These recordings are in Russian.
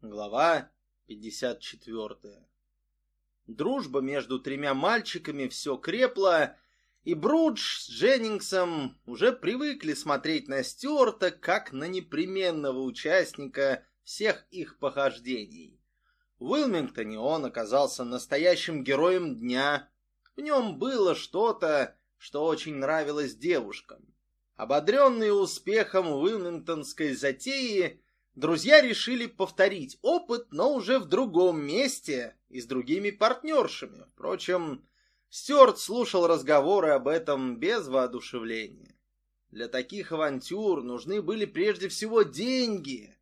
Глава 54 Дружба между тремя мальчиками все крепла, и Брудж с Дженнингсом уже привыкли смотреть на Стюарта как на непременного участника всех их похождений. В Уилмингтоне он оказался настоящим героем дня. В нем было что-то, что очень нравилось девушкам. Ободренные успехом Уилмингтонской затеи, друзья решили повторить опыт, но уже в другом месте и с другими партнершами. Впрочем, Стюарт слушал разговоры об этом без воодушевления. Для таких авантюр нужны были прежде всего деньги,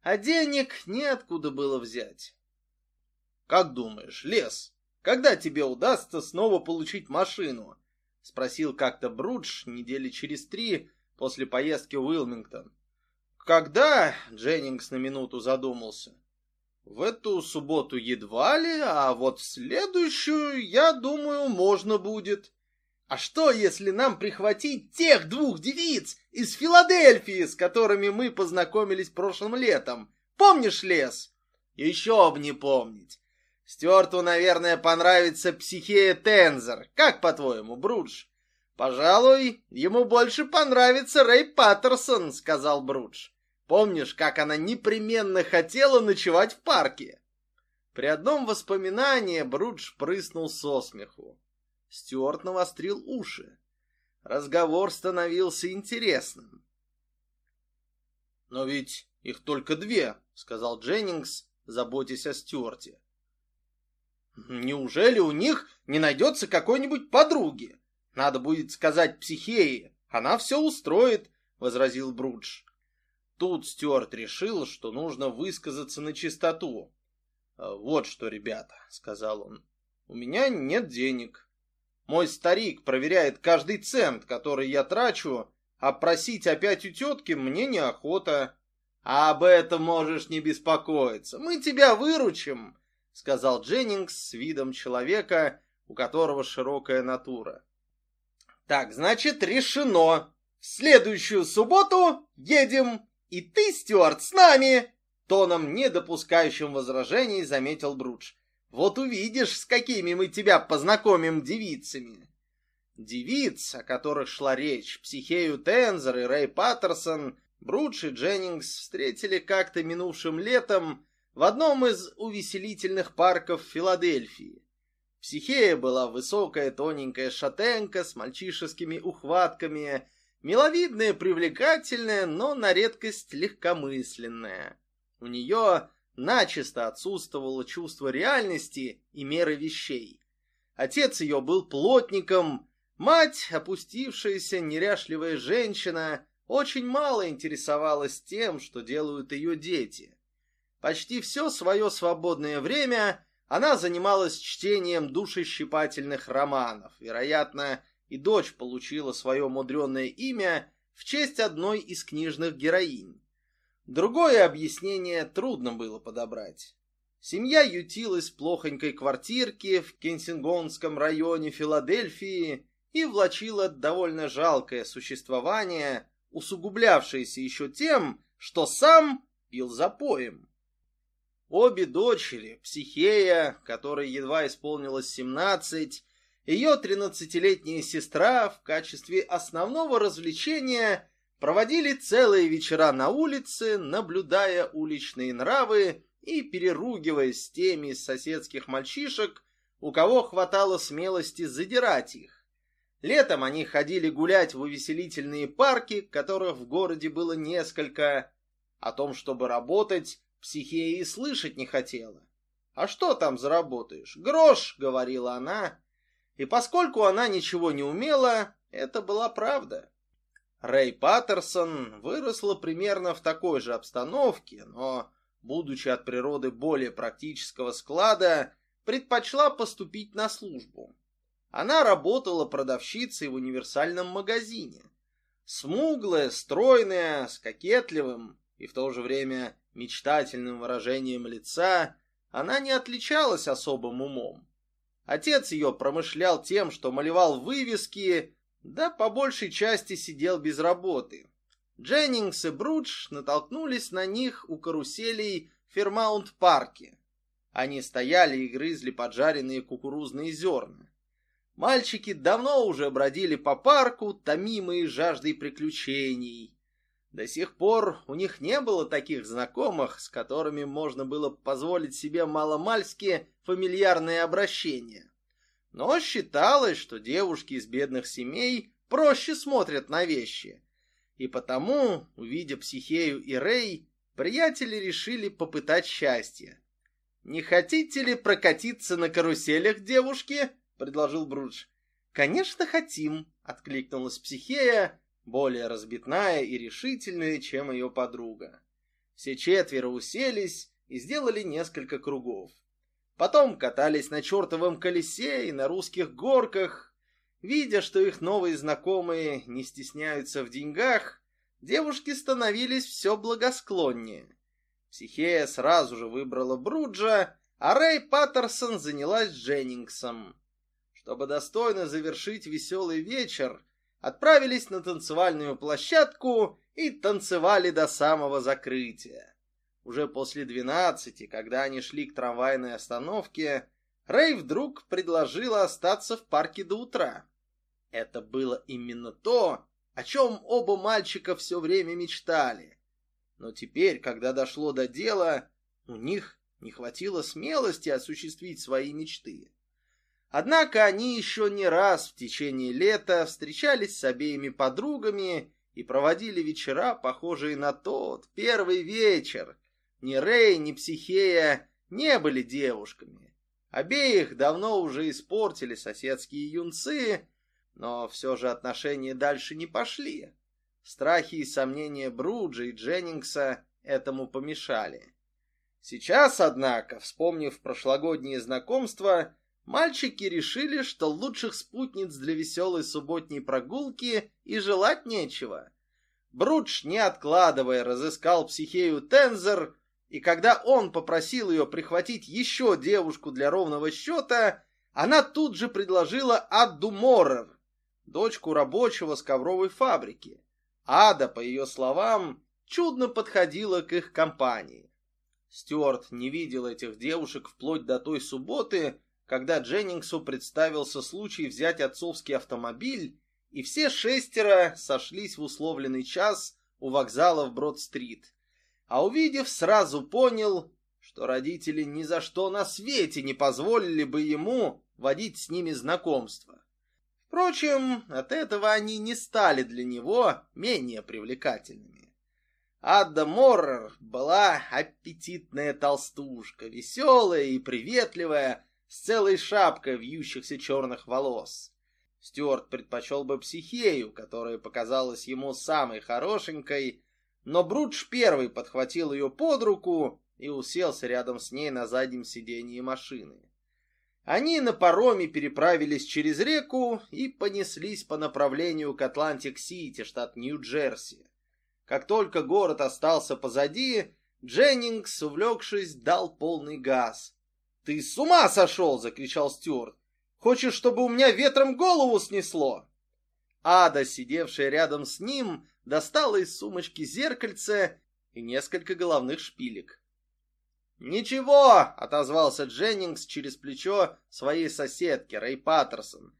а денег неоткуда было взять. «Как думаешь, Лес, когда тебе удастся снова получить машину?» — спросил как-то Брудж недели через три после поездки в Уилмингтон. «Когда?» — Дженнингс на минуту задумался. «В эту субботу едва ли, а вот в следующую, я думаю, можно будет». «А что, если нам прихватить тех двух девиц из Филадельфии, с которыми мы познакомились прошлым летом? Помнишь, Лес?» «Еще б не помнить. Стюарту, наверное, понравится Психея Тензер. Как, по-твоему, Брудж? Пожалуй, ему больше понравится Рэй Паттерсон, сказал Брудж. Помнишь, как она непременно хотела ночевать в парке? При одном воспоминании Брудж прыснул со смеху. Стюарт навострил уши. Разговор становился интересным. «Но ведь их только две», — сказал Дженнингс, заботясь о Стюарте. Неужели у них не найдется какой-нибудь подруги? Надо будет сказать психеи, она все устроит, возразил Брудж. Тут Стюарт решил, что нужно высказаться на чистоту. «А, «Вот что, ребята», — сказал он, — «у меня нет денег. Мой старик проверяет каждый цент, который я трачу, а просить опять у тетки мне неохота. А об этом можешь не беспокоиться. Мы тебя выручим. — сказал Дженнингс с видом человека, у которого широкая натура. «Так, значит, решено. В следующую субботу едем, и ты, Стюарт, с нами!» Тоном, не допускающим возражений, заметил Брудж. «Вот увидишь, с какими мы тебя познакомим девицами!» Девиц, о которых шла речь, Психею Тензер и Рэй Паттерсон, Брудж и Дженнингс встретили как-то минувшим летом в одном из увеселительных парков Филадельфии. Психея была высокая тоненькая шатенка с мальчишескими ухватками, миловидная, привлекательная, но на редкость легкомысленная. У нее начисто отсутствовало чувство реальности и меры вещей. Отец ее был плотником, мать, опустившаяся неряшливая женщина, очень мало интересовалась тем, что делают ее дети. Почти все свое свободное время она занималась чтением душещипательных романов. Вероятно, и дочь получила свое мудреное имя в честь одной из книжных героинь. Другое объяснение трудно было подобрать. Семья ютилась в плохонькой квартирке в Кенсингонском районе Филадельфии и влачила довольно жалкое существование, усугублявшееся еще тем, что сам пил запоем. Обе дочери, Психея, которой едва исполнилось 17, ее тринадцатилетняя сестра в качестве основного развлечения проводили целые вечера на улице, наблюдая уличные нравы и переругиваясь с теми из соседских мальчишек, у кого хватало смелости задирать их. Летом они ходили гулять в увеселительные парки, которых в городе было несколько. О том, чтобы работать, Психея и слышать не хотела. «А что там заработаешь? Грош!» — говорила она. И поскольку она ничего не умела, это была правда. Рэй Паттерсон выросла примерно в такой же обстановке, но, будучи от природы более практического склада, предпочла поступить на службу. Она работала продавщицей в универсальном магазине. Смуглая, стройная, с кокетливым и в то же время мечтательным выражением лица, она не отличалась особым умом. Отец ее промышлял тем, что малевал вывески, да по большей части сидел без работы. Дженнингс и Брудж натолкнулись на них у каруселей Фермаунт-парке. Они стояли и грызли поджаренные кукурузные зерна. Мальчики давно уже бродили по парку, томимые жаждой приключений. До сих пор у них не было таких знакомых, с которыми можно было позволить себе маломальски фамильярное обращение. Но считалось, что девушки из бедных семей проще смотрят на вещи. И потому, увидя Психею и Рэй, приятели решили попытать счастье. «Не хотите ли прокатиться на каруселях, девушки?» — предложил Брудж. «Конечно, хотим», — откликнулась Психея, более разбитная и решительная, чем ее подруга. Все четверо уселись и сделали несколько кругов. Потом катались на чертовом колесе и на русских горках. Видя, что их новые знакомые не стесняются в деньгах, девушки становились все благосклоннее. Психея сразу же выбрала Бруджа, а Рэй Паттерсон занялась Дженнингсом. Чтобы достойно завершить веселый вечер, отправились на танцевальную площадку и танцевали до самого закрытия. Уже после двенадцати, когда они шли к трамвайной остановке, Рэй вдруг предложила остаться в парке до утра. Это было именно то, о чем оба мальчика все время мечтали. Но теперь, когда дошло до дела, у них не хватило смелости осуществить свои мечты. Однако они еще не раз в течение лета встречались с обеими подругами и проводили вечера, похожие на тот первый вечер. Ни Рэй, ни Психея не были девушками. Обеих давно уже испортили соседские юнцы, но все же отношения дальше не пошли. Страхи и сомнения Бруджа и Дженнингса этому помешали. Сейчас, однако, вспомнив прошлогодние знакомства, мальчики решили, что лучших спутниц для веселой субботней прогулки и желать нечего. Брудж, не откладывая, разыскал психею Тензер, и когда он попросил ее прихватить еще девушку для ровного счета, она тут же предложила Адду Моррер, дочку рабочего с ковровой фабрики. Ада, по ее словам, чудно подходила к их компании. Стюарт не видел этих девушек вплоть до той субботы, когда Дженнингсу представился случай взять отцовский автомобиль, и все шестеро сошлись в условленный час у вокзала в Брод-стрит. А увидев, сразу понял, что родители ни за что на свете не позволили бы ему водить с ними знакомство. Впрочем, от этого они не стали для него менее привлекательными. Адда Моррер была аппетитная толстушка, веселая и приветливая, с целой шапкой вьющихся черных волос. Стюарт предпочел бы психею, которая показалась ему самой хорошенькой, но Брудж первый подхватил ее под руку и уселся рядом с ней на заднем сиденье машины. Они на пароме переправились через реку и понеслись по направлению к Атлантик-Сити, штат Нью-Джерси. Как только город остался позади, Дженнингс, увлекшись, дал полный газ. «Ты с ума сошел!» — закричал Стюарт. «Хочешь, чтобы у меня ветром голову снесло?» Ада, сидевшая рядом с ним, достала из сумочки зеркальце и несколько головных шпилек. «Ничего!» — отозвался Дженнингс через плечо своей соседки, Рэй Паттерсон.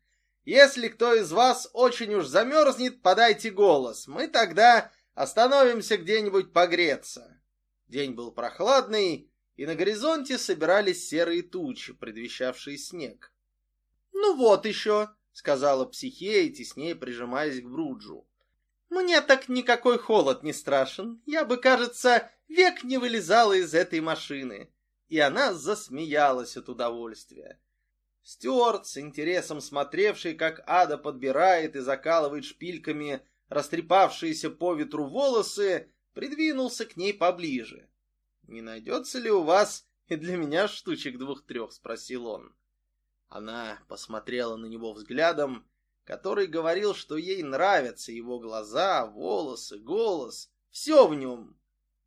«Если кто из вас очень уж замерзнет, подайте голос. Мы тогда остановимся где-нибудь погреться». День был прохладный, и на горизонте собирались серые тучи, предвещавшие снег. «Ну вот еще», — сказала Психея, теснее прижимаясь к Бруджу. «Мне так никакой холод не страшен. Я бы, кажется, век не вылезала из этой машины». И она засмеялась от удовольствия. Стюарт, с интересом смотревший, как Ада подбирает и закалывает шпильками растрепавшиеся по ветру волосы, придвинулся к ней поближе. «Не найдется ли у вас и для меня штучек двух-трех?» — спросил он. Она посмотрела на него взглядом, который говорил, что ей нравятся его глаза, волосы, голос, все в нем.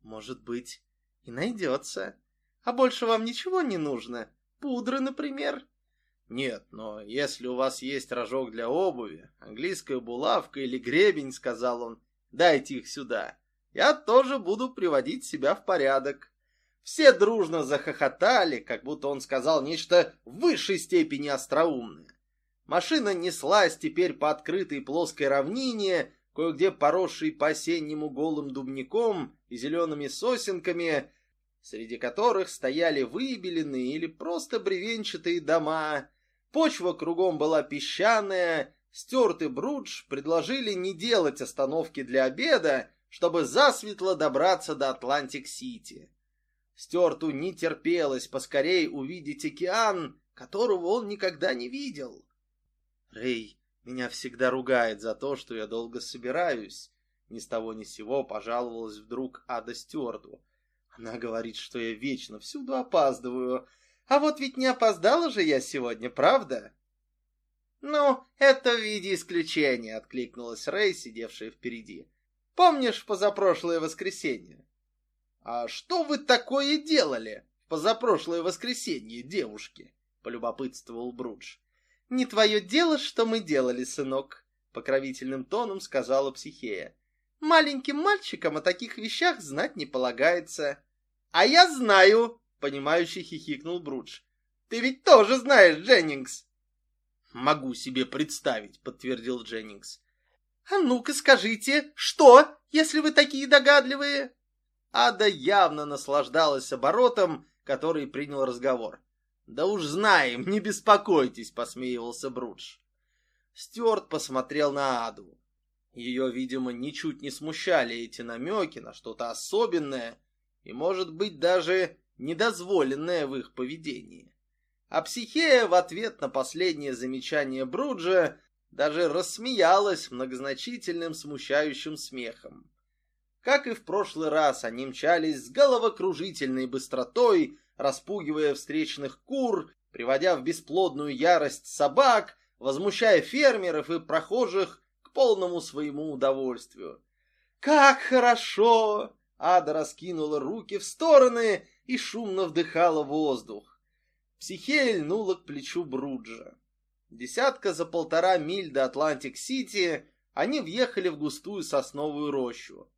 «Может быть, и найдется. А больше вам ничего не нужно? Пудры, например?» «Нет, но если у вас есть рожок для обуви, английская булавка или гребень, — сказал он, — дайте их сюда. Я тоже буду приводить себя в порядок. Все дружно захохотали, как будто он сказал нечто в высшей степени остроумное. Машина неслась теперь по открытой плоской равнине, кое-где поросшей по-осеннему голым дубником и зелеными сосенками, среди которых стояли выбеленные или просто бревенчатые дома. Почва кругом была песчаная, Стюарт и Брудж предложили не делать остановки для обеда, чтобы засветло добраться до Атлантик-Сити. Стюарту не терпелось поскорей увидеть океан, которого он никогда не видел. Рэй меня всегда ругает за то, что я долго собираюсь. Ни с того ни сего пожаловалась вдруг Ада Стюарту. Она говорит, что я вечно всюду опаздываю. А вот ведь не опоздала же я сегодня, правда? Ну, это в виде исключения, откликнулась Рэй, сидевшая впереди. Помнишь позапрошлое воскресенье? А что вы такое делали в позапрошлое воскресенье, девушки? Полюбопытствовал Брудж. Не твое дело, что мы делали, сынок, покровительным тоном сказала психея. Маленьким мальчикам о таких вещах знать не полагается. «А я знаю!» — понимающий хихикнул Брудж. «Ты ведь тоже знаешь, Дженнингс!» «Могу себе представить», — подтвердил Дженнингс. «А ну-ка скажите, что, если вы такие догадливые?» Ада явно наслаждалась оборотом, который принял разговор. «Да уж знаем, не беспокойтесь», — посмеивался Брудж. Стюарт посмотрел на Аду. Ее, видимо, ничуть не смущали эти намеки на что-то особенное, и, может быть, даже недозволенное в их поведении. А психея в ответ на последнее замечание Бруджа даже рассмеялась многозначительным смущающим смехом. Как и в прошлый раз, они мчались с головокружительной быстротой, распугивая встречных кур, приводя в бесплодную ярость собак, возмущая фермеров и прохожих к полному своему удовольствию. «Как хорошо!» Ада раскинула руки в стороны и шумно вдыхала воздух. Психея льнула к плечу Бруджа. Десятка за полтора миль до Атлантик-Сити они въехали в густую сосновую рощу.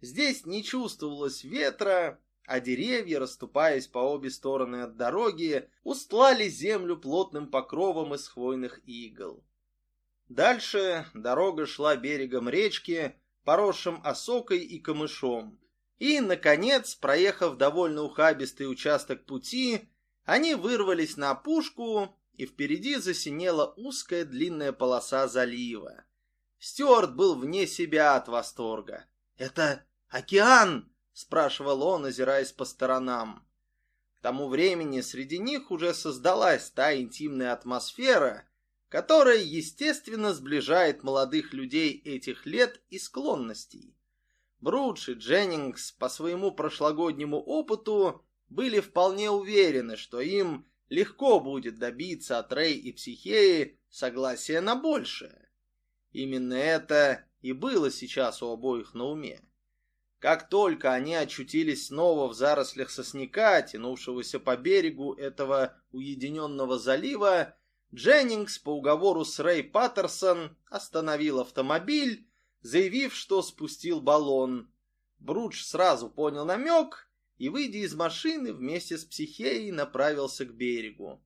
Здесь не чувствовалось ветра, а деревья, расступаясь по обе стороны от дороги, устлали землю плотным покровом из хвойных игл. Дальше дорога шла берегом речки, поросшим осокой и камышом. И, наконец, проехав довольно ухабистый участок пути, они вырвались на опушку, и впереди засинела узкая длинная полоса залива. Стюарт был вне себя от восторга. «Это океан?» — спрашивал он, озираясь по сторонам. К тому времени среди них уже создалась та интимная атмосфера, которая, естественно, сближает молодых людей этих лет и склонностей. Брудж и Дженнингс по своему прошлогоднему опыту были вполне уверены, что им легко будет добиться от Рэй и Психеи согласия на большее. Именно это и было сейчас у обоих на уме. Как только они очутились снова в зарослях сосняка, тянувшегося по берегу этого уединенного залива, Дженнингс по уговору с Рэй Паттерсон остановил автомобиль заявив, что спустил баллон. Брудж сразу понял намек и, выйдя из машины, вместе с психеей направился к берегу.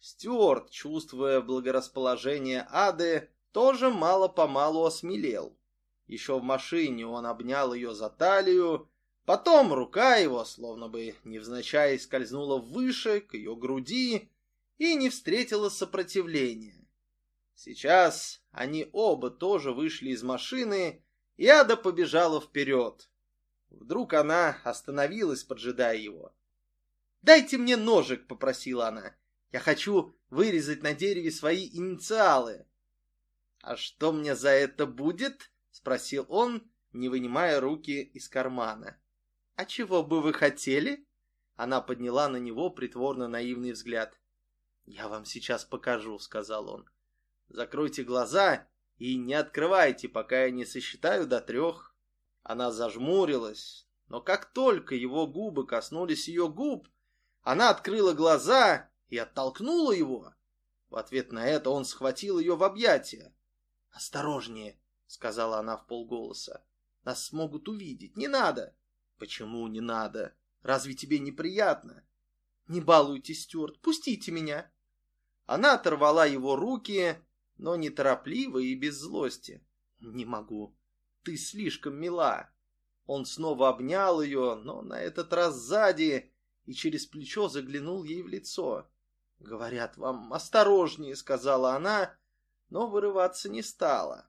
Стюарт, чувствуя благорасположение Ады, тоже мало-помалу осмелел. Еще в машине он обнял ее за талию, потом рука его, словно бы невзначай, скользнула выше, к ее груди, и не встретила сопротивления. Сейчас они оба тоже вышли из машины, и Ада побежала вперед. Вдруг она остановилась, поджидая его. «Дайте мне ножик», — попросила она. «Я хочу вырезать на дереве свои инициалы». «А что мне за это будет?» — спросил он, не вынимая руки из кармана. «А чего бы вы хотели?» Она подняла на него притворно наивный взгляд. «Я вам сейчас покажу», — сказал он. Закройте глаза и не открывайте, пока я не сосчитаю до трех. Она зажмурилась, но как только его губы коснулись ее губ, она открыла глаза и оттолкнула его. В ответ на это он схватил ее в объятия. «Осторожнее», — сказала она в полголоса. «Нас смогут увидеть. Не надо». «Почему не надо?» Разве тебе неприятно? Не балуйте, Стюарт, пустите меня. Она оторвала его руки, но неторопливо и без злости. Не могу. Ты слишком мила. Он снова обнял ее, но на этот раз сзади, и через плечо заглянул ей в лицо. «Говорят вам, осторожнее», — сказала она, но вырываться не стала.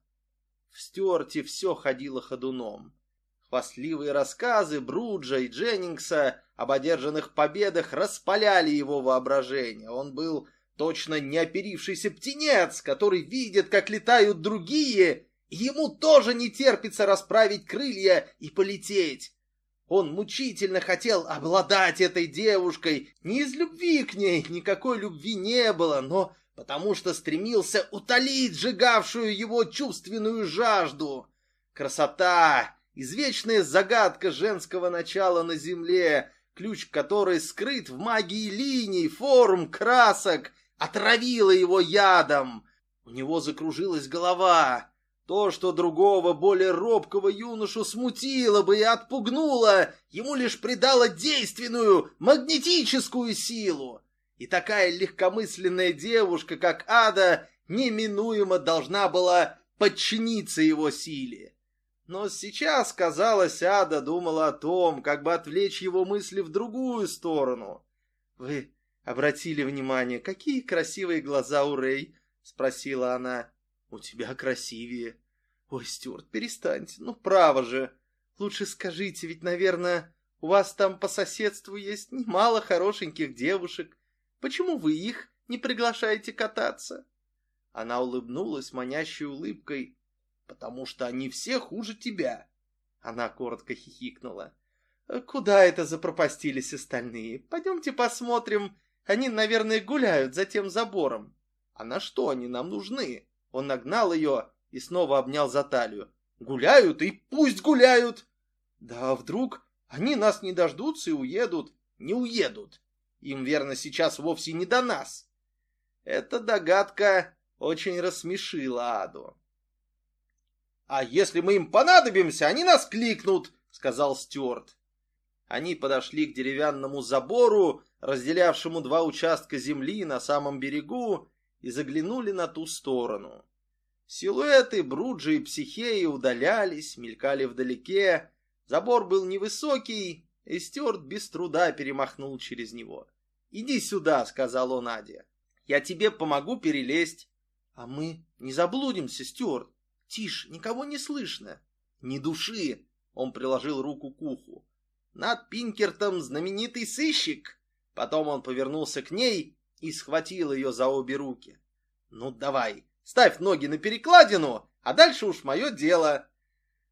В Стюарте все ходило ходуном. Хвастливые рассказы Бруджа и Дженнингса об одержанных победах распаляли его воображение. Он был точно неоперившийся птенец, который видит, как летают другие, ему тоже не терпится расправить крылья и полететь. Он мучительно хотел обладать этой девушкой. Не из любви к ней, никакой любви не было, но потому что стремился утолить сжигавшую его чувственную жажду. Красота, извечная загадка женского начала на земле, ключ которой скрыт в магии линий, форм, красок, отравила его ядом. У него закружилась голова. То, что другого, более робкого юношу смутило бы и отпугнуло, ему лишь придало действенную магнетическую силу. И такая легкомысленная девушка, как Ада, неминуемо должна была подчиниться его силе. Но сейчас, казалось, Ада думала о том, как бы отвлечь его мысли в другую сторону. «Вы обратили внимание, какие красивые глаза у Рэй?» — спросила она. «У тебя красивее». «Ой, Стюарт, перестаньте, ну право же. Лучше скажите, ведь, наверное, у вас там по соседству есть немало хорошеньких девушек. Почему вы их не приглашаете кататься?» Она улыбнулась манящей улыбкой. «Потому что они все хуже тебя». Она коротко хихикнула. «Куда это запропастились остальные? Пойдемте посмотрим. Они, наверное, гуляют за тем забором». «А на что они нам нужны?» Он нагнал ее и снова обнял за талию. «Гуляют и пусть гуляют!» «Да вдруг они нас не дождутся и уедут?» «Не уедут. Им, верно, сейчас вовсе не до нас». Эта догадка очень рассмешила Аду. «А если мы им понадобимся, они нас кликнут», — сказал Стюарт. Они подошли к деревянному забору, разделявшему два участка земли на самом берегу, и заглянули на ту сторону. Силуэты Бруджи и Психеи удалялись, мелькали вдалеке. Забор был невысокий, и Стюарт без труда перемахнул через него. «Иди сюда», — сказал он Аде. «Я тебе помогу перелезть». «А мы не заблудимся, Стюарт. Тише, никого не слышно». «Ни души», — он приложил руку к уху. «Над Пинкертом знаменитый сыщик». Потом он повернулся к ней и схватил ее за обе руки. «Ну, давай, ставь ноги на перекладину, а дальше уж мое дело».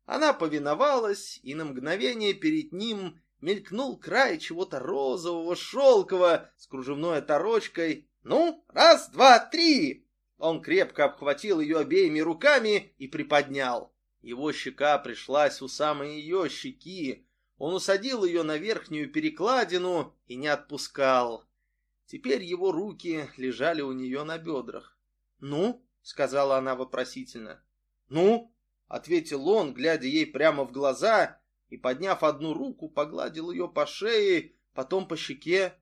Она повиновалась, и на мгновение перед ним мелькнул край чего-то розового, шелкового, с кружевной оторочкой. «Ну, раз, два, три!» Он крепко обхватил ее обеими руками и приподнял. Его щека пришлась у самой ее щеки. Он усадил ее на верхнюю перекладину и не отпускал. Теперь его руки лежали у нее на бедрах. «Ну?» — сказала она вопросительно. «Ну?» — ответил он, глядя ей прямо в глаза, и, подняв одну руку, погладил ее по шее, потом по щеке.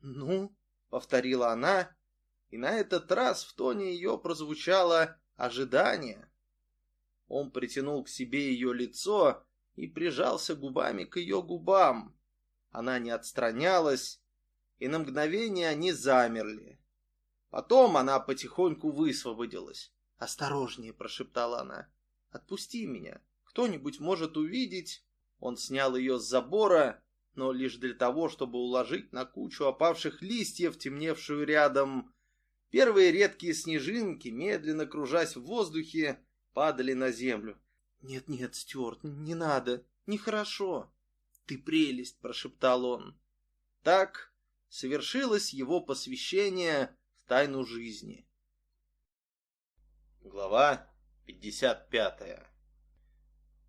«Ну?» — повторила она, и на этот раз в тоне ее прозвучало ожидание. Он притянул к себе ее лицо и прижался губами к ее губам. Она не отстранялась, и на мгновение они замерли. Потом она потихоньку высвободилась. «Осторожнее!» — прошептала она. «Отпусти меня! Кто-нибудь может увидеть...» Он снял ее с забора, но лишь для того, чтобы уложить на кучу опавших листьев, темневшую рядом. Первые редкие снежинки, медленно кружась в воздухе, падали на землю. «Нет-нет, Стюарт, не надо, нехорошо». «Ты прелесть!» — прошептал он. Так совершилось его посвящение в тайну жизни. Глава 55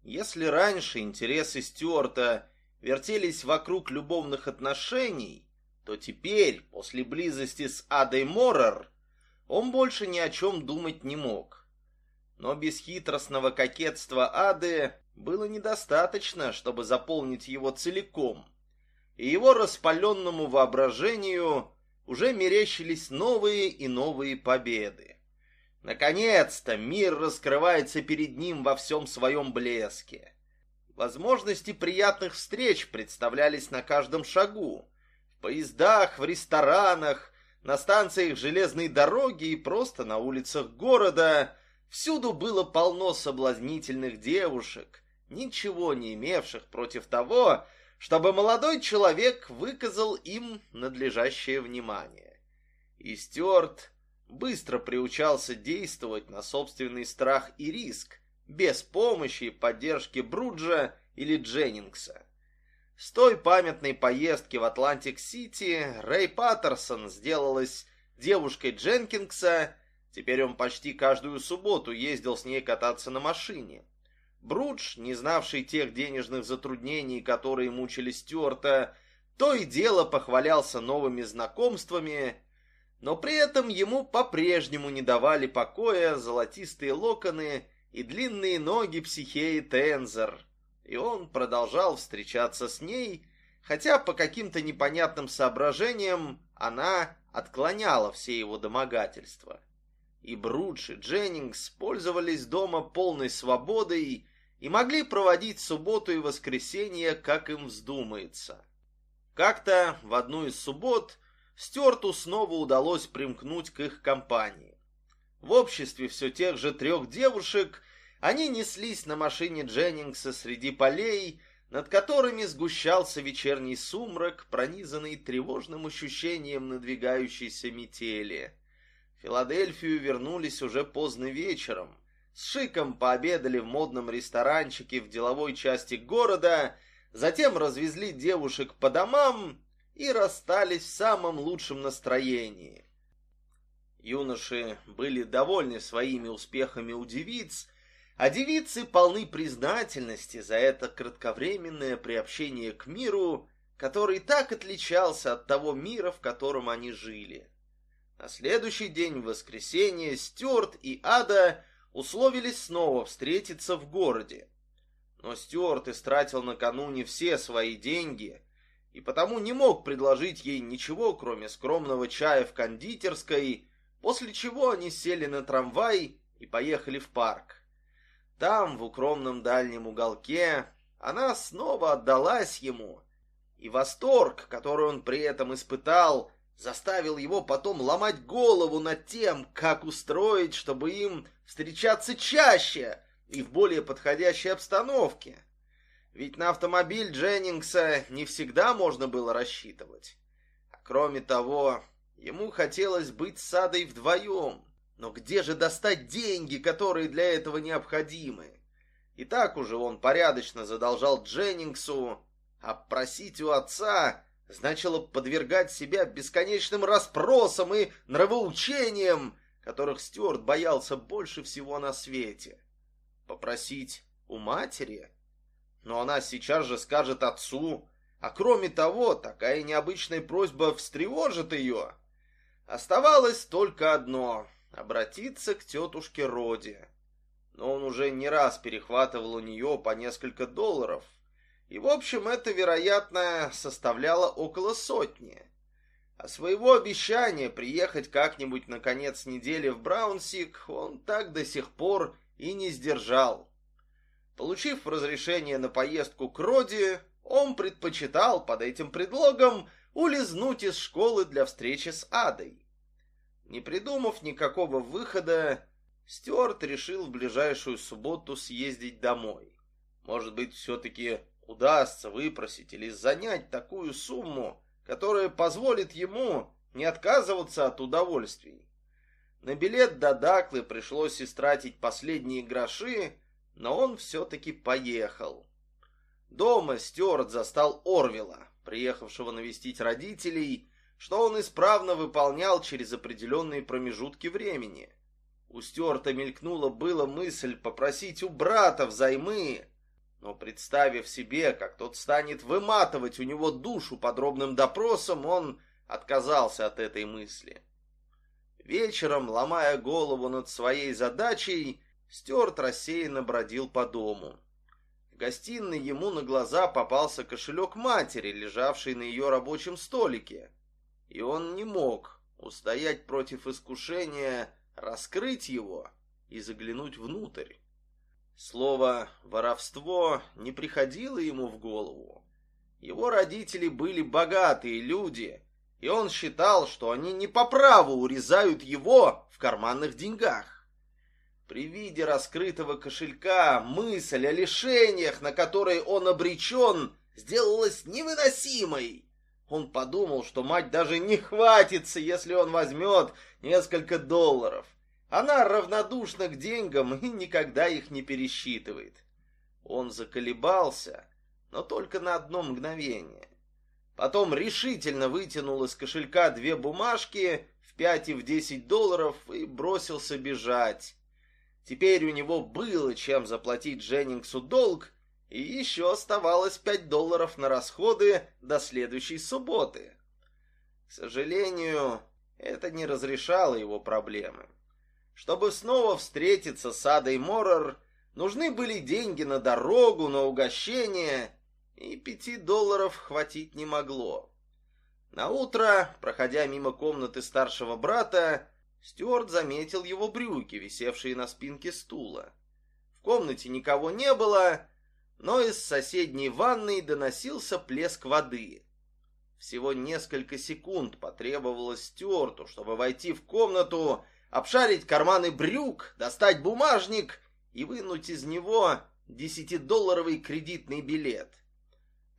Если раньше интересы Стюарта вертелись вокруг любовных отношений, то теперь, после близости с Адой Моррер, он больше ни о чем думать не мог. Но бесхитростного кокетства Ады было недостаточно, чтобы заполнить его целиком – и его распаленному воображению уже мерещились новые и новые победы. Наконец-то мир раскрывается перед ним во всем своем блеске. Возможности приятных встреч представлялись на каждом шагу. В поездах, в ресторанах, на станциях железной дороги и просто на улицах города всюду было полно соблазнительных девушек, ничего не имевших против того, чтобы молодой человек выказал им надлежащее внимание. И Стюарт быстро приучался действовать на собственный страх и риск, без помощи и поддержки Бруджа или Дженнингса. С той памятной поездки в Атлантик-Сити Рэй Паттерсон сделалась девушкой Дженкинса, теперь он почти каждую субботу ездил с ней кататься на машине. Брудж, не знавший тех денежных затруднений, которые мучили Стюарта, то и дело похвалялся новыми знакомствами, но при этом ему по-прежнему не давали покоя золотистые локоны и длинные ноги психеи Тензер, и он продолжал встречаться с ней, хотя по каким-то непонятным соображениям она отклоняла все его домогательства. И Брудж и Дженнингс пользовались дома полной свободой и могли проводить субботу и воскресенье, как им вздумается. Как-то в одну из суббот Стюарту снова удалось примкнуть к их компании. В обществе все тех же трех девушек они неслись на машине Дженнингса среди полей, над которыми сгущался вечерний сумрак, пронизанный тревожным ощущением надвигающейся метели. В Филадельфию вернулись уже поздно вечером. С шиком пообедали в модном ресторанчике в деловой части города, затем развезли девушек по домам и расстались в самом лучшем настроении. Юноши были довольны своими успехами у девиц, а девицы полны признательности за это кратковременное приобщение к миру, который так отличался от того мира, в котором они жили. На следующий день, в воскресенье, Стюарт и Ада условились снова встретиться в городе. Но Стюарт истратил накануне все свои деньги и потому не мог предложить ей ничего, кроме скромного чая в кондитерской, после чего они сели на трамвай и поехали в парк. Там, в укромном дальнем уголке, она снова отдалась ему, и восторг, который он при этом испытал, заставил его потом ломать голову над тем, как устроить, чтобы им встречаться чаще и в более подходящей обстановке. Ведь на автомобиль Дженнингса не всегда можно было рассчитывать. А кроме того, ему хотелось быть с Адой вдвоем. Но где же достать деньги, которые для этого необходимы? И так уже он порядочно задолжал Дженнингсу, а просить у отца значило подвергать себя бесконечным расспросам и нравоучениям, которых Стюарт боялся больше всего на свете. Попросить у матери? Но она сейчас же скажет отцу. А кроме того, такая необычная просьба встревожит ее. Оставалось только одно — обратиться к тетушке Роди. Но он уже не раз перехватывал у нее по несколько долларов. И, в общем, это, вероятно, составляло около сотни. А своего обещания приехать как-нибудь на конец недели в Браунсик он так до сих пор и не сдержал. Получив разрешение на поездку к Роди, он предпочитал под этим предлогом улизнуть из школы для встречи с Адой. Не придумав никакого выхода, Стюарт решил в ближайшую субботу съездить домой. Может быть, все-таки удастся выпросить или занять такую сумму, которая позволит ему не отказываться от удовольствий. На билет до Даклы пришлось истратить последние гроши, но он все-таки поехал. Дома Стюарт застал Орвела, приехавшего навестить родителей, что он исправно выполнял через определенные промежутки времени. У Стюарта мелькнула была мысль попросить у брата взаймы, но представив себе, как тот станет выматывать у него душу подробным допросом, он отказался от этой мысли. Вечером, ломая голову над своей задачей, Стюарт рассеянно бродил по дому. В гостиной ему на глаза попался кошелек матери, лежавший на ее рабочем столике. И он не мог устоять против искушения раскрыть его и заглянуть внутрь. Слово «воровство» не приходило ему в голову. Его родители были богатые люди, и он считал, что они не по праву урезают его в карманных деньгах. При виде раскрытого кошелька мысль о лишениях, на которые он обречен, сделалась невыносимой. Он подумал, что мать даже не хватится, если он возьмет несколько долларов. Она равнодушна к деньгам и никогда их не пересчитывает. Он заколебался, но только на одно мгновение. Потом решительно вытянул из кошелька две бумажки в пять и в десять долларов и бросился бежать. Теперь у него было чем заплатить Дженнингсу долг, и еще оставалось пять долларов на расходы до следующей субботы. К сожалению, это не разрешало его проблемы. Чтобы снова встретиться с Адой Моррор, нужны были деньги на дорогу, на угощение, и пяти долларов хватить не могло. На утро, проходя мимо комнаты старшего брата, Стюарт заметил его брюки, висевшие на спинке стула. В комнате никого не было, но из соседней ванной доносился плеск воды. Всего несколько секунд потребовалось Стюарту, чтобы войти в комнату, обшарить карманы брюк, достать бумажник и вынуть из него десятидолларовый кредитный билет.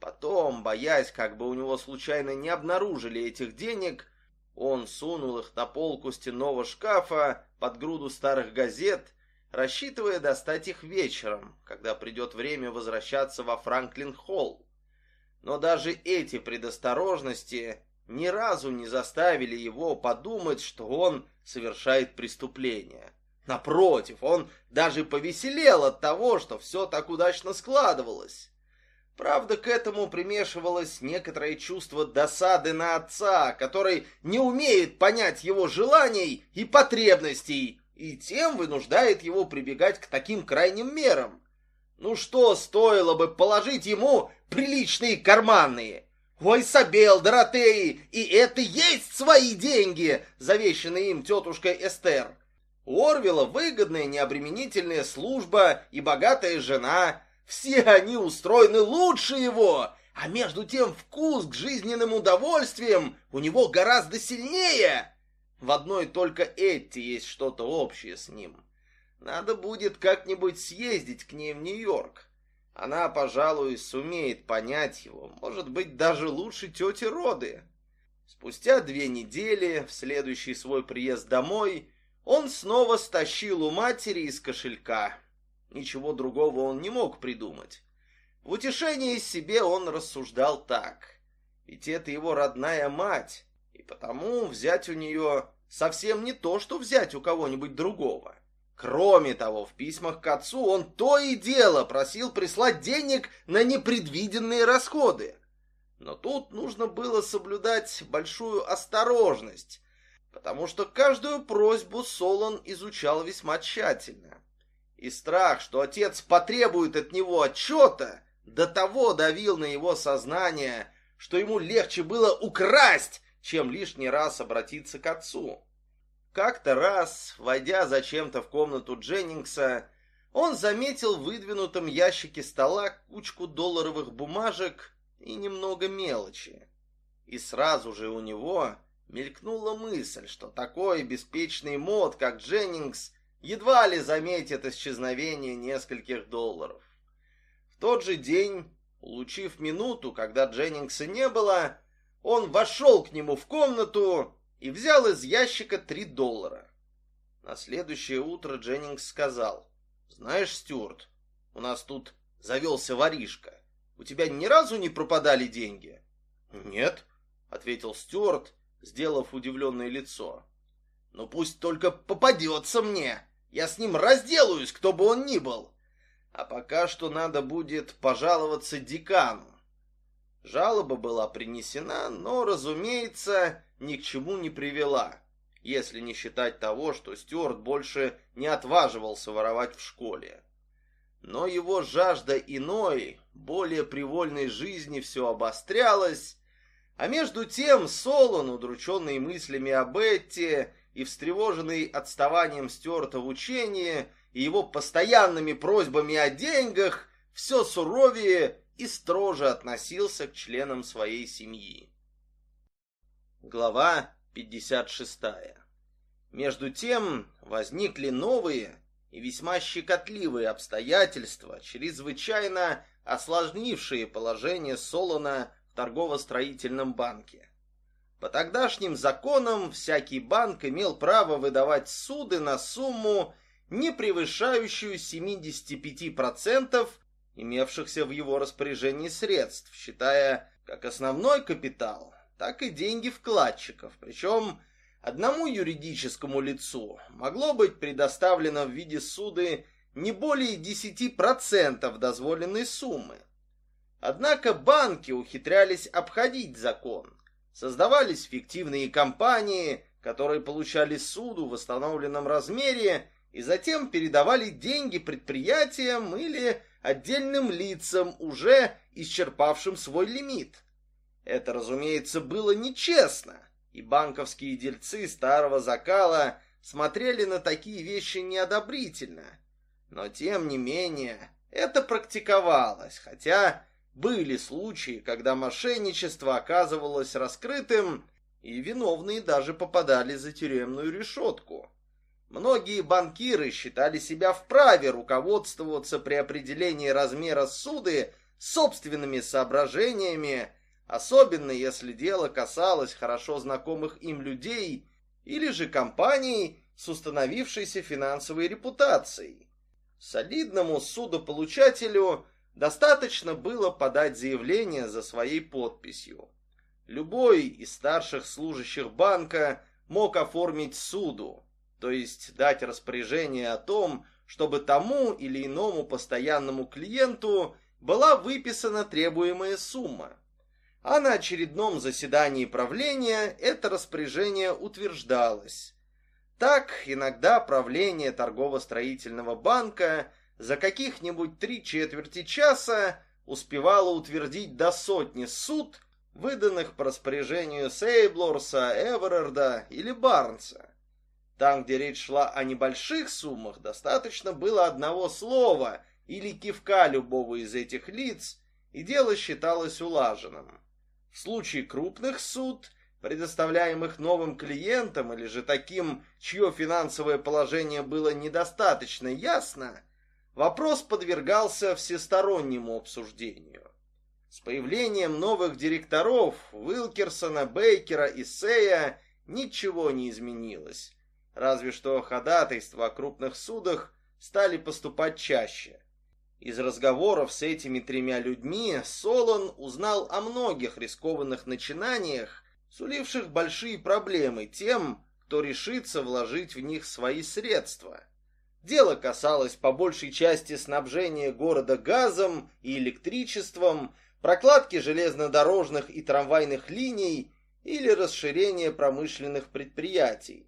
Потом, боясь, как бы у него случайно не обнаружили этих денег, он сунул их на полку стенного шкафа под груду старых газет, рассчитывая достать их вечером, когда придет время возвращаться во Франклин-Холл. Но даже эти предосторожности ни разу не заставили его подумать, что он совершает преступление. Напротив, он даже повеселел от того, что все так удачно складывалось. Правда, к этому примешивалось некоторое чувство досады на отца, который не умеет понять его желаний и потребностей, и тем вынуждает его прибегать к таким крайним мерам. Ну что стоило бы положить ему приличные карманные? Ой, Сабел, Доротеи, и это есть свои деньги, завещанные им тетушкой Эстер. У Орвела выгодная необременительная служба и богатая жена – все они устроены лучше его, а между тем вкус к жизненным удовольствиям у него гораздо сильнее. В одной только Этти есть что-то общее с ним. Надо будет как-нибудь съездить к ней в Нью-Йорк. Она, пожалуй, сумеет понять его, может быть, даже лучше тети Роды. Спустя две недели, в следующий свой приезд домой, он снова стащил у матери из кошелька Ничего другого он не мог придумать. В утешении себе он рассуждал так. Ведь это его родная мать, и потому взять у нее совсем не то, что взять у кого-нибудь другого. Кроме того, в письмах к отцу он то и дело просил прислать денег на непредвиденные расходы. Но тут нужно было соблюдать большую осторожность, потому что каждую просьбу Солон изучал весьма тщательно и страх, что отец потребует от него отчета, до того давил на его сознание, что ему легче было украсть, чем лишний раз обратиться к отцу. Как-то раз, войдя зачем-то в комнату Дженнингса, он заметил в выдвинутом ящике стола кучку долларовых бумажек и немного мелочи. И сразу же у него мелькнула мысль, что такой беспечный мод, как Дженнингс, едва ли заметит исчезновение нескольких долларов. В тот же день, улучив минуту, когда Дженнингса не было, он вошел к нему в комнату и взял из ящика три доллара. На следующее утро Дженнингс сказал, «Знаешь, Стюарт, у нас тут завелся воришка. У тебя ни разу не пропадали деньги?» «Нет», — ответил Стюарт, сделав удивленное лицо. «Ну пусть только попадется мне!» Я с ним разделаюсь, кто бы он ни был. А пока что надо будет пожаловаться декану. Жалоба была принесена, но, разумеется, ни к чему не привела, если не считать того, что Стюарт больше не отваживался воровать в школе. Но его жажда иной, более привольной жизни все обострялась, а между тем Солон, удрученный мыслями об Этте и встревоженный отставанием Стюарта в учении и его постоянными просьбами о деньгах, все суровее и строже относился к членам своей семьи. Глава 56. Между тем возникли новые и весьма щекотливые обстоятельства, чрезвычайно осложнившие положение Солона в торгово-строительном банке. По тогдашним законам всякий банк имел право выдавать суды на сумму, не превышающую 75% имевшихся в его распоряжении средств, считая как основной капитал, так и деньги вкладчиков, причем одному юридическому лицу могло быть предоставлено в виде суды не более 10% дозволенной суммы. Однако банки ухитрялись обходить закон. Создавались фиктивные компании, которые получали суду в восстановленном размере и затем передавали деньги предприятиям или отдельным лицам, уже исчерпавшим свой лимит. Это, разумеется, было нечестно, и банковские дельцы старого закала смотрели на такие вещи неодобрительно. Но, тем не менее, это практиковалось, хотя были случаи, когда мошенничество оказывалось раскрытым, и виновные даже попадали за тюремную решетку. Многие банкиры считали себя вправе руководствоваться при определении размера суды собственными соображениями, особенно если дело касалось хорошо знакомых им людей или же компаний с установившейся финансовой репутацией. Солидному судополучателю достаточно было подать заявление за своей подписью. Любой из старших служащих банка мог оформить суду, то есть дать распоряжение о том, чтобы тому или иному постоянному клиенту была выписана требуемая сумма. А на очередном заседании правления это распоряжение утверждалось. Так, иногда правление торгово-строительного банка за каких-нибудь три четверти часа успевало утвердить до сотни суд, выданных по распоряжению Сейблорса, Эверарда или Барнса. Там, где речь шла о небольших суммах, достаточно было одного слова или кивка любого из этих лиц, и дело считалось улаженным. В случае крупных суд – предоставляемых новым клиентам или же таким, чье финансовое положение было недостаточно ясно, вопрос подвергался всестороннему обсуждению. С появлением новых директоров Уилкерсона, Бейкера и Сея ничего не изменилось, разве что ходатайства о крупных судах стали поступать чаще. Из разговоров с этими тремя людьми Солон узнал о многих рискованных начинаниях, суливших большие проблемы тем, кто решится вложить в них свои средства. Дело касалось по большей части снабжения города газом и электричеством, прокладки железнодорожных и трамвайных линий или расширения промышленных предприятий.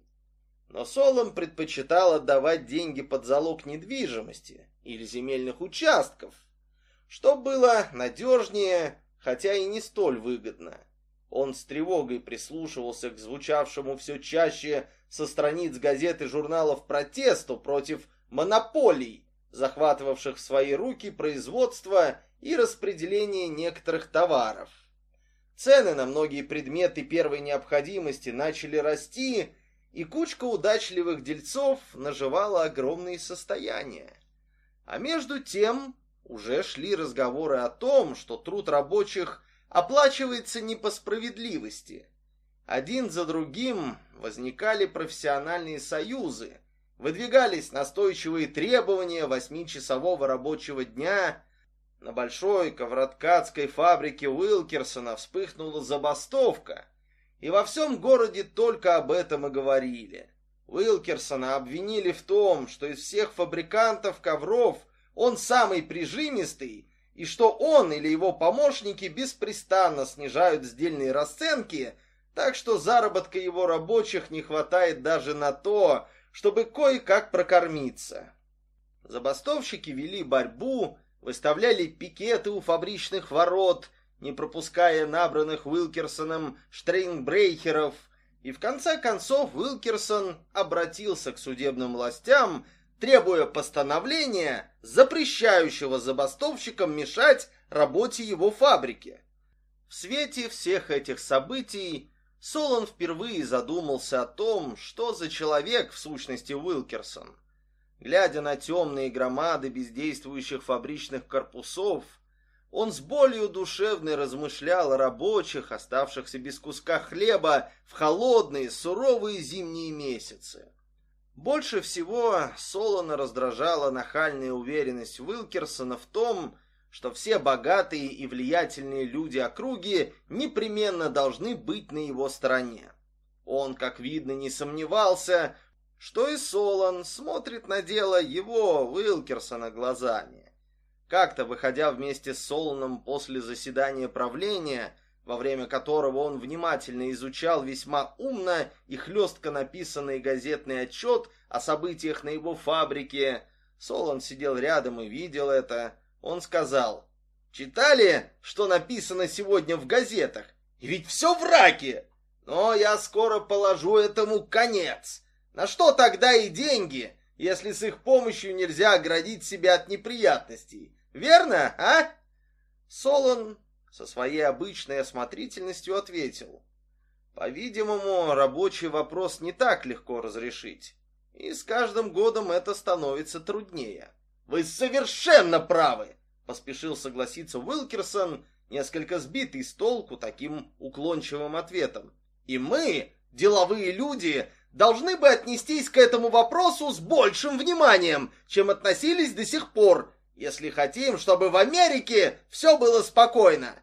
Но Солом предпочитал отдавать деньги под залог недвижимости или земельных участков, что было надежнее, хотя и не столь выгодно. Он с тревогой прислушивался к звучавшему все чаще со страниц газет и журналов протесту против монополий, захватывавших в свои руки производство и распределение некоторых товаров. Цены на многие предметы первой необходимости начали расти, и кучка удачливых дельцов наживала огромные состояния. А между тем уже шли разговоры о том, что труд рабочих оплачивается не по справедливости. Один за другим возникали профессиональные союзы, выдвигались настойчивые требования восьмичасового рабочего дня. На большой ковроткацкой фабрике Уилкерсона вспыхнула забастовка, и во всем городе только об этом и говорили. Уилкерсона обвинили в том, что из всех фабрикантов ковров он самый прижимистый и что он или его помощники беспрестанно снижают сдельные расценки, так что заработка его рабочих не хватает даже на то, чтобы кое-как прокормиться. Забастовщики вели борьбу, выставляли пикеты у фабричных ворот, не пропуская набранных Уилкерсоном штрейнбрейхеров, и в конце концов Уилкерсон обратился к судебным властям, требуя постановления, запрещающего забастовщикам мешать работе его фабрики. В свете всех этих событий Солон впервые задумался о том, что за человек в сущности Уилкерсон. Глядя на темные громады бездействующих фабричных корпусов, он с болью душевной размышлял о рабочих, оставшихся без куска хлеба в холодные, суровые зимние месяцы. Больше всего Солона раздражала нахальная уверенность Уилкерсона в том, что все богатые и влиятельные люди округи непременно должны быть на его стороне. Он, как видно, не сомневался, что и Солон смотрит на дело его, Уилкерсона, глазами. Как-то, выходя вместе с Солоном после заседания правления, во время которого он внимательно изучал весьма умно и хлестко написанный газетный отчет о событиях на его фабрике, Солон сидел рядом и видел это, он сказал, «Читали, что написано сегодня в газетах? И ведь все в раке! Но я скоро положу этому конец. На что тогда и деньги, если с их помощью нельзя оградить себя от неприятностей? Верно, а?» Солон со своей обычной осмотрительностью ответил, «По-видимому, рабочий вопрос не так легко разрешить, и с каждым годом это становится труднее». «Вы совершенно правы!» — поспешил согласиться Уилкерсон, несколько сбитый с толку таким уклончивым ответом. «И мы, деловые люди, должны бы отнестись к этому вопросу с большим вниманием, чем относились до сих пор, если хотим, чтобы в Америке все было спокойно.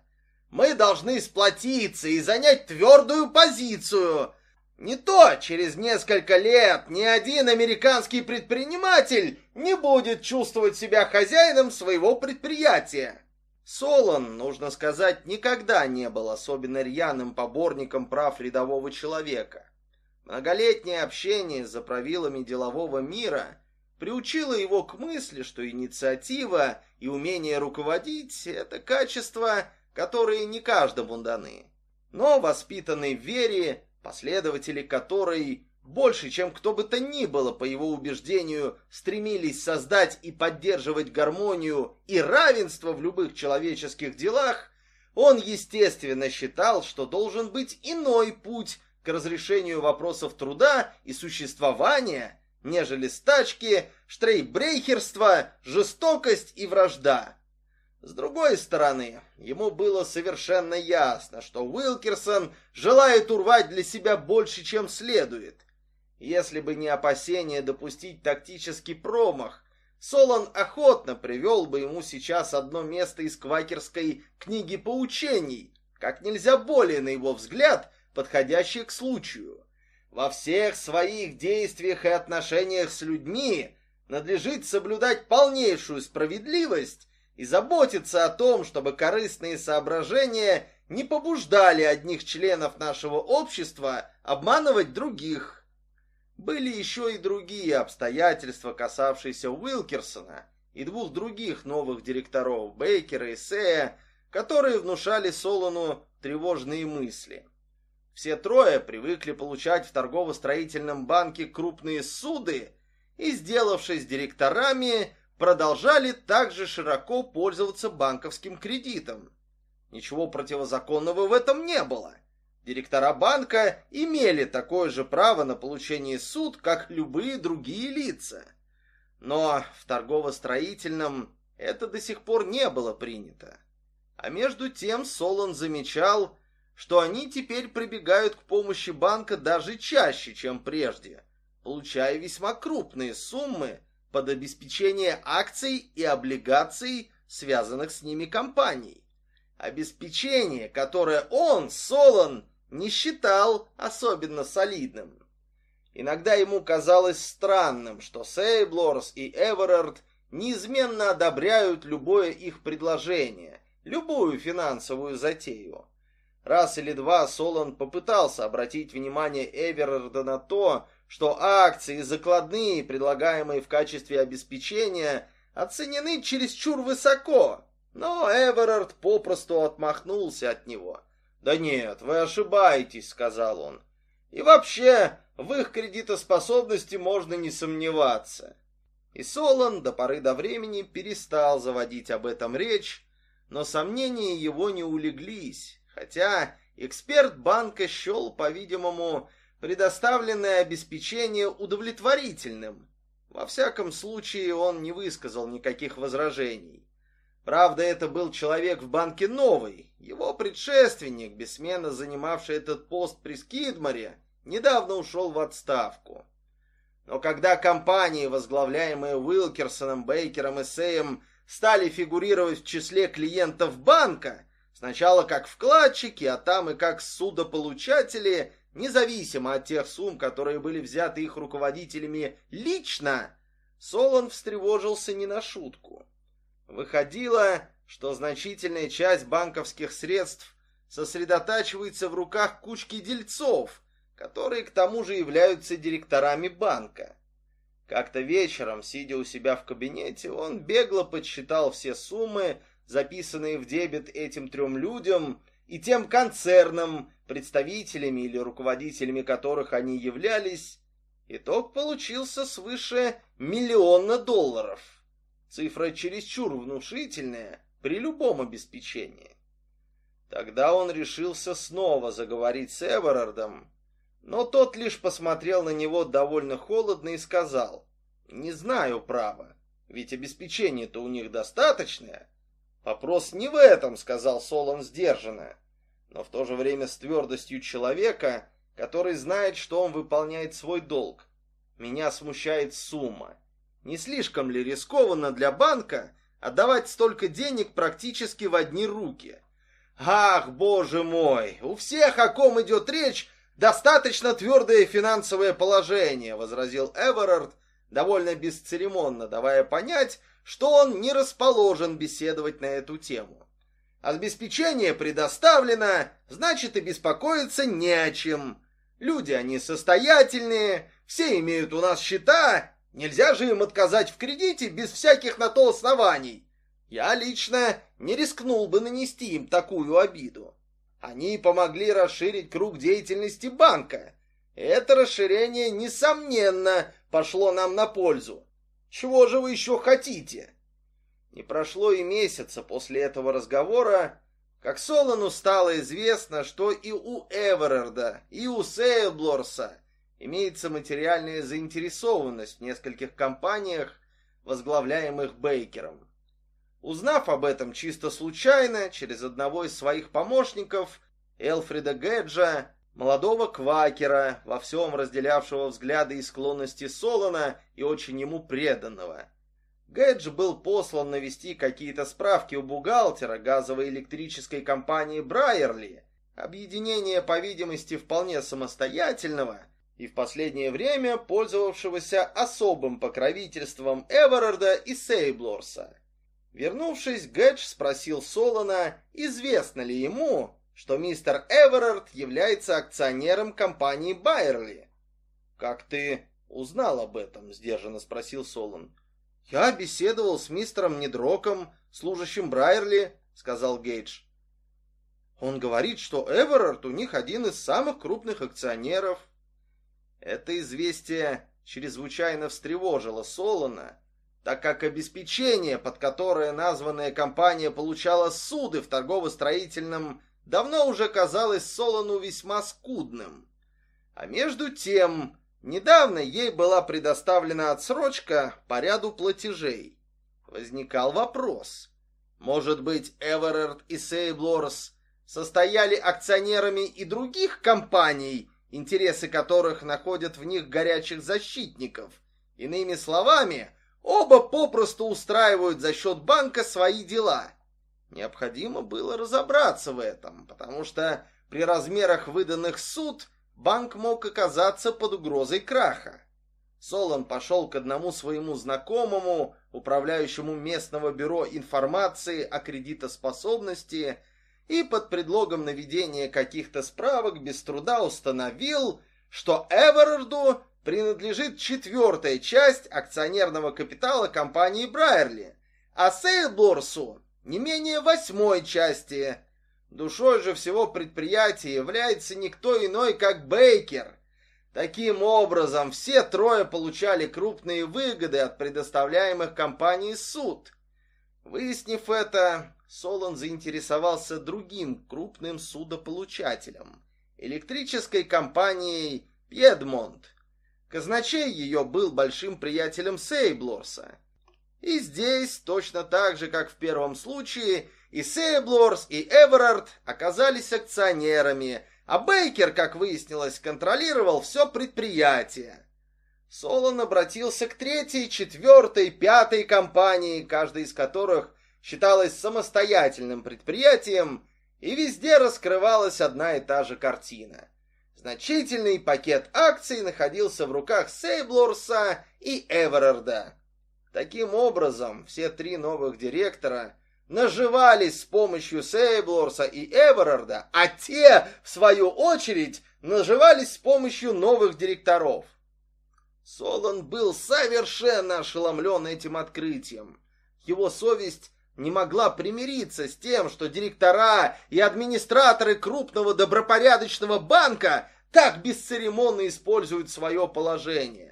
Мы должны сплотиться и занять твердую позицию, не то через несколько лет ни один американский предприниматель не будет чувствовать себя хозяином своего предприятия. Солон, нужно сказать, никогда не был особенно рьяным поборником прав рядового человека. Многолетнее общение за правилами делового мира приучило его к мысли, что инициатива и умение руководить – это качества, которые не каждому даны. Но воспитанный в вере последователи которой больше, чем кто бы то ни было, по его убеждению, стремились создать и поддерживать гармонию и равенство в любых человеческих делах, он, естественно, считал, что должен быть иной путь к разрешению вопросов труда и существования, нежели стачки, штрейбрейхерство, жестокость и вражда. С другой стороны, ему было совершенно ясно, что Уилкерсон желает урвать для себя больше, чем следует. Если бы не опасение допустить тактический промах, Солон охотно привел бы ему сейчас одно место из квакерской книги поучений, как нельзя более, на его взгляд, подходящее к случаю. Во всех своих действиях и отношениях с людьми надлежит соблюдать полнейшую справедливость и заботиться о том, чтобы корыстные соображения не побуждали одних членов нашего общества обманывать других. Были еще и другие обстоятельства, касавшиеся Уилкерсона и двух других новых директоров, Бейкера и Сея, которые внушали Солону тревожные мысли. Все трое привыкли получать в торгово-строительном банке крупные суды и, сделавшись директорами, продолжали также широко пользоваться банковским кредитом. Ничего противозаконного в этом не было. Директора банка имели такое же право на получение суд, как любые другие лица. Но в торгово-строительном это до сих пор не было принято. А между тем Солон замечал, что они теперь прибегают к помощи банка даже чаще, чем прежде, получая весьма крупные суммы под обеспечение акций и облигаций, связанных с ними компаний. Обеспечение, которое он, Солон, не считал особенно солидным. Иногда ему казалось странным, что Сейблорс и Эверард неизменно одобряют любое их предложение, любую финансовую затею. Раз или два Солон попытался обратить внимание Эверарда на то, что акции и закладные, предлагаемые в качестве обеспечения, оценены чересчур высоко, но Эверард попросту отмахнулся от него. «Да нет, вы ошибаетесь», — сказал он. «И вообще, в их кредитоспособности можно не сомневаться». И Солон до поры до времени перестал заводить об этом речь, но сомнения его не улеглись, хотя эксперт банка счел, по-видимому, предоставленное обеспечение удовлетворительным. Во всяком случае, он не высказал никаких возражений. Правда, это был человек в банке новый. Его предшественник, бессменно занимавший этот пост при Скидморе, недавно ушел в отставку. Но когда компании, возглавляемые Уилкерсоном, Бейкером и Сеем, стали фигурировать в числе клиентов банка, сначала как вкладчики, а там и как судополучатели, независимо от тех сумм, которые были взяты их руководителями лично, Солон встревожился не на шутку. Выходило, что значительная часть банковских средств сосредотачивается в руках кучки дельцов, которые к тому же являются директорами банка. Как-то вечером, сидя у себя в кабинете, он бегло подсчитал все суммы, записанные в дебет этим трем людям и тем концернам, представителями или руководителями которых они являлись. Итог получился свыше миллиона долларов. Цифра чересчур внушительная при любом обеспечении. Тогда он решился снова заговорить с Эверардом, но тот лишь посмотрел на него довольно холодно и сказал, «Не знаю, право, ведь обеспечение-то у них достаточное». «Вопрос не в этом», — сказал Солон сдержанно, но в то же время с твердостью человека, который знает, что он выполняет свой долг. Меня смущает сумма. Не слишком ли рискованно для банка отдавать столько денег практически в одни руки? Ах, боже мой, у всех, о ком идет речь, достаточно твердое финансовое положение, возразил Эверард, довольно бесцеремонно давая понять, что он не расположен беседовать на эту тему. Обеспечение предоставлено, значит и беспокоиться не о чем. Люди они состоятельные, все имеют у нас счета, Нельзя же им отказать в кредите без всяких на то оснований. Я лично не рискнул бы нанести им такую обиду. Они помогли расширить круг деятельности банка. Это расширение, несомненно, пошло нам на пользу. Чего же вы еще хотите? Не прошло и месяца после этого разговора, как Солону стало известно, что и у Эверарда, и у Сейблорса имеется материальная заинтересованность в нескольких компаниях, возглавляемых Бейкером. Узнав об этом чисто случайно, через одного из своих помощников, Элфрида Гэджа, молодого квакера, во всем разделявшего взгляды и склонности Солона и очень ему преданного. Гэдж был послан навести какие-то справки у бухгалтера газовой электрической компании Брайерли, объединение, по видимости, вполне самостоятельного, и в последнее время пользовавшегося особым покровительством Эверарда и Сейблорса. Вернувшись, Гэдж спросил Солона, известно ли ему, что мистер Эверард является акционером компании Байерли. «Как ты узнал об этом?» — сдержанно спросил Солон. «Я беседовал с мистером Недроком, служащим Брайерли», — сказал Гейдж. «Он говорит, что Эверард у них один из самых крупных акционеров». Это известие чрезвычайно встревожило Солона, так как обеспечение, под которое названная компания получала суды в торгово-строительном, давно уже казалось Солону весьма скудным. А между тем, недавно ей была предоставлена отсрочка по ряду платежей. Возникал вопрос. Может быть, Эверард и Сейблорс состояли акционерами и других компаний, интересы которых находят в них горячих защитников. Иными словами, оба попросту устраивают за счет банка свои дела. Необходимо было разобраться в этом, потому что при размерах выданных суд банк мог оказаться под угрозой краха. Солон пошел к одному своему знакомому, управляющему местного бюро информации о кредитоспособности, и под предлогом наведения каких-то справок без труда установил, что Эверарду принадлежит четвертая часть акционерного капитала компании Брайерли, а Сейлборсу не менее восьмой части. Душой же всего предприятия является никто иной, как Бейкер. Таким образом, все трое получали крупные выгоды от предоставляемых компанией суд. Выяснив это, Солон заинтересовался другим крупным судополучателем – электрической компанией «Пьедмонт». Казначей ее был большим приятелем Сейблорса. И здесь, точно так же, как в первом случае, и Сейблорс, и Эверард оказались акционерами, а Бейкер, как выяснилось, контролировал все предприятие. Солон обратился к третьей, четвертой, пятой компании, каждая из которых считалась самостоятельным предприятием, и везде раскрывалась одна и та же картина. Значительный пакет акций находился в руках Сейблорса и Эверарда. Таким образом, все три новых директора наживались с помощью Сейблорса и Эверарда, а те, в свою очередь, наживались с помощью новых директоров. Солон был совершенно ошеломлен этим открытием. Его совесть не могла примириться с тем, что директора и администраторы крупного добропорядочного банка так бесцеремонно используют свое положение.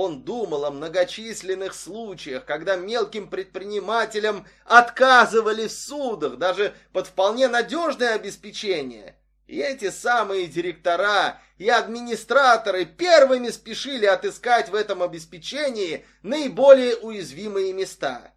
Он думал о многочисленных случаях, когда мелким предпринимателям отказывали в судах даже под вполне надежное обеспечение. И эти самые директора и администраторы первыми спешили отыскать в этом обеспечении наиболее уязвимые места.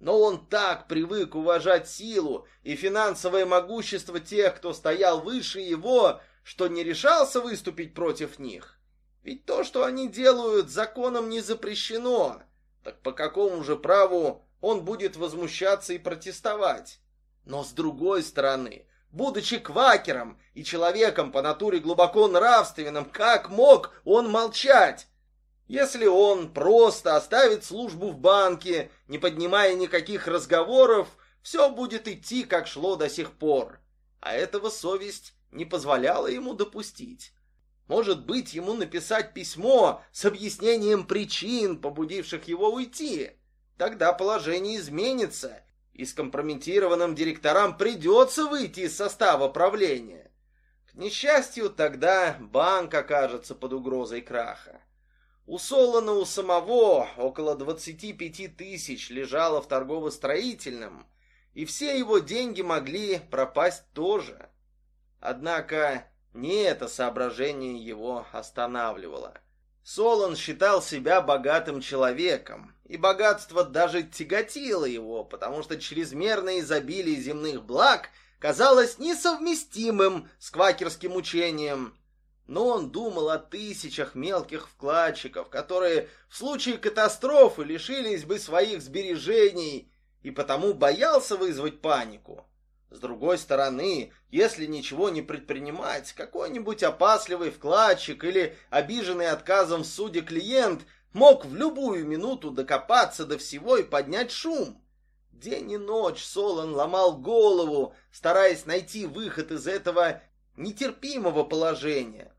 Но он так привык уважать силу и финансовое могущество тех, кто стоял выше его, что не решался выступить против них. Ведь то, что они делают, законом не запрещено. Так по какому же праву он будет возмущаться и протестовать? Но с другой стороны, будучи квакером и человеком по натуре глубоко нравственным, как мог он молчать? Если он просто оставит службу в банке, не поднимая никаких разговоров, все будет идти, как шло до сих пор. А этого совесть не позволяла ему допустить. Может быть, ему написать письмо с объяснением причин, побудивших его уйти. Тогда положение изменится, и скомпрометированным директорам придется выйти из состава правления. К несчастью, тогда банк окажется под угрозой краха. У Солона у самого около 25 тысяч лежало в торгово-строительном, и все его деньги могли пропасть тоже. Однако не это соображение его останавливало. Солон считал себя богатым человеком, и богатство даже тяготило его, потому что чрезмерное изобилие земных благ казалось несовместимым с квакерским учением – но он думал о тысячах мелких вкладчиков, которые в случае катастрофы лишились бы своих сбережений и потому боялся вызвать панику. С другой стороны, если ничего не предпринимать, какой-нибудь опасливый вкладчик или обиженный отказом в суде клиент мог в любую минуту докопаться до всего и поднять шум. День и ночь Солон ломал голову, стараясь найти выход из этого нетерпимого положения.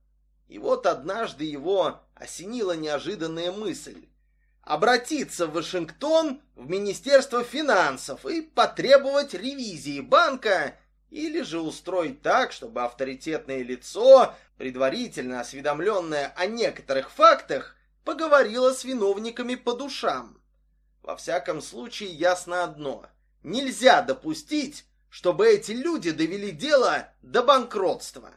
И вот однажды его осенила неожиданная мысль. Обратиться в Вашингтон, в Министерство финансов и потребовать ревизии банка или же устроить так, чтобы авторитетное лицо, предварительно осведомленное о некоторых фактах, поговорило с виновниками по душам. Во всяком случае, ясно одно. Нельзя допустить, чтобы эти люди довели дело до банкротства.